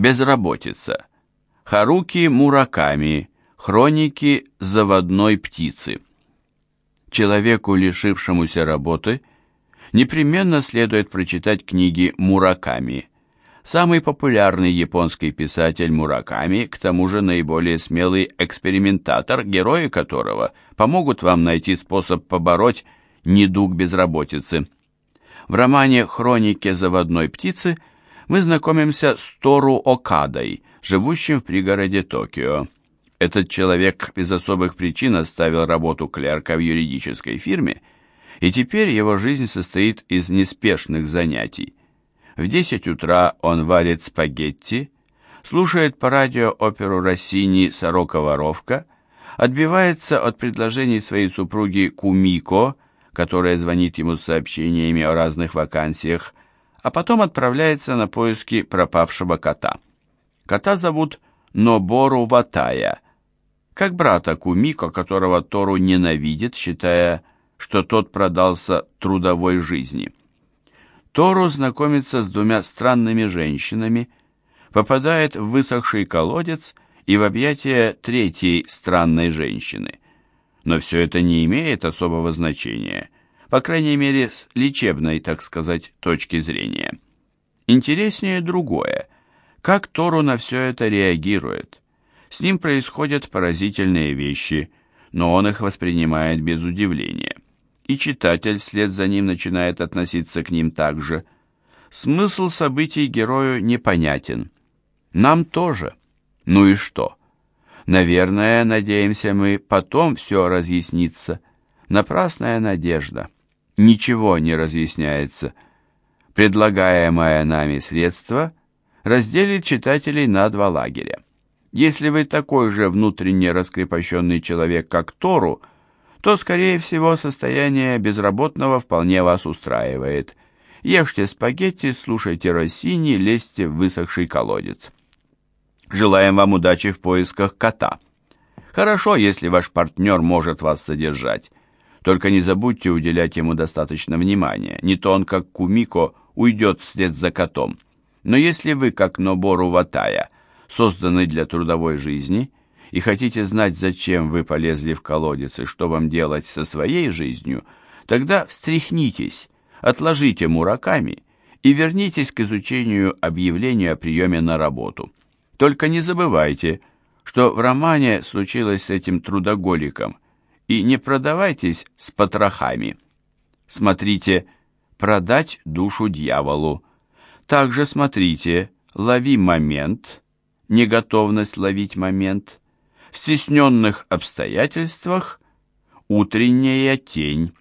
Безработица. Харуки Мураками. Хроники заводной птицы. Человеку, лишившемуся работы, непременно следует прочитать книги Мураками. Самый популярный японский писатель Мураками, к тому же наиболее смелый экспериментатор, герои которого помогут вам найти способ побороть недуг безработицы. В романе «Хроники заводной птицы» мы знакомимся с Тору Окадой, живущим в пригороде Токио. Этот человек без особых причин оставил работу клерка в юридической фирме, и теперь его жизнь состоит из неспешных занятий. В 10 утра он варит спагетти, слушает по радио оперу Россини «Сорока-воровка», отбивается от предложений своей супруги Кумико, которая звонит ему с сообщениями о разных вакансиях, а потом отправляется на поиски пропавшего кота. Кота зовут Нобору Ватая – как брата Кумико, которого Тору ненавидит, считая, что тот продался трудовой жизни. Тору знакомится с двумя странными женщинами, попадает в высохший колодец и в объятия третьей странной женщины. Но все это не имеет особого значения, по крайней мере, с лечебной, так сказать, точки зрения. Интереснее другое, как Тору на все это реагирует. С ним происходят поразительные вещи, но он их воспринимает без удивления. И читатель вслед за ним начинает относиться к ним так же. Смысл событий герою непонятен. Нам тоже. Ну и что? Наверное, надеемся мы, потом все разъяснится. Напрасная надежда. Ничего не разъясняется. Предлагаемое нами средство разделит читателей на два лагеря. Если вы такой же внутренне раскрепощенный человек, как Тору, то, скорее всего, состояние безработного вполне вас устраивает. Ешьте спагетти, слушайте Россини, лезьте в высохший колодец. Желаем вам удачи в поисках кота. Хорошо, если ваш партнер может вас содержать. Только не забудьте уделять ему достаточно внимания. Не то он, как Кумико, уйдет вслед за котом. Но если вы, как Нобору Ватая, созданы для трудовой жизни, и хотите знать, зачем вы полезли в колодец и что вам делать со своей жизнью, тогда встряхнитесь, отложите мураками и вернитесь к изучению объявления о приеме на работу. Только не забывайте, что в романе случилось с этим трудоголиком, и не продавайтесь с потрохами. Смотрите «Продать душу дьяволу». Также смотрите «Лови момент», неготовность ловить момент, в стесненных обстоятельствах утренняя тень.